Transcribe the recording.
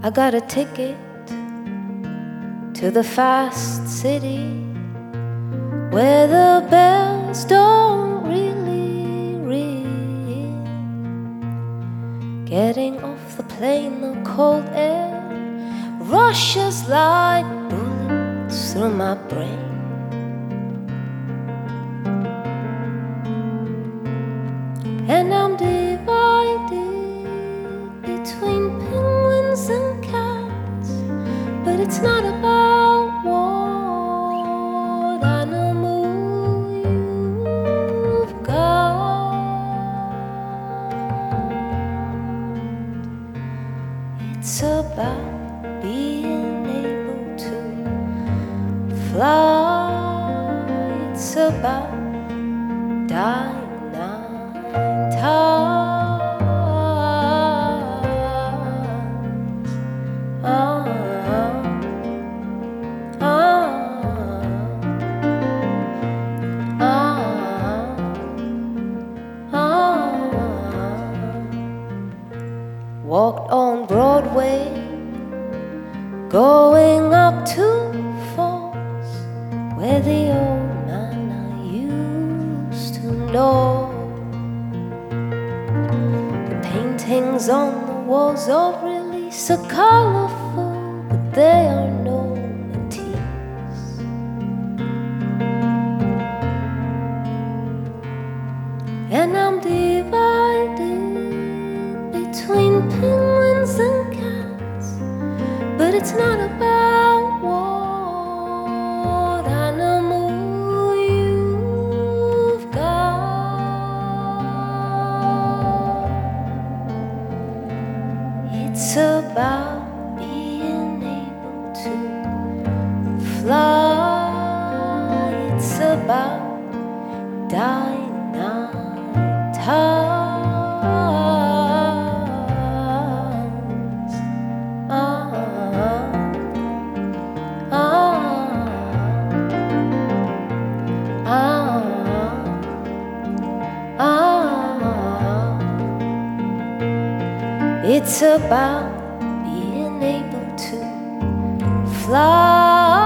I got a ticket to the fast city where the bells don't really ring. Getting off the plane, the cold air rushes like bullets through my brain. And I'm divided about being able to fly. It's about dying nine times. Ah, ah, ah, ah. Walked on Broadway, going up to Falls, where the old man I used to know. The paintings on the walls of release are colorful, but they are no it's not about what animal you've got. It's about being able to fly. It's about dying It's about being able to fly.